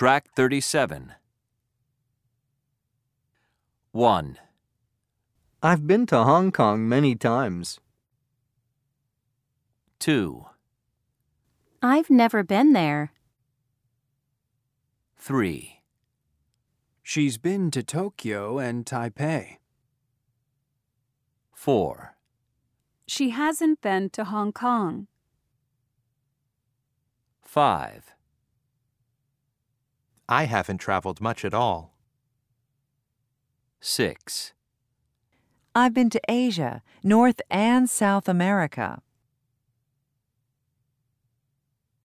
Track 37. 1, I've been to Hong Kong many times. 2, I've never been there. 3, She's been to Tokyo and Taipei. 4, She hasn't been to Hong Kong. 5, I haven't traveled much at all. 6, I've been to Asia, North and South America.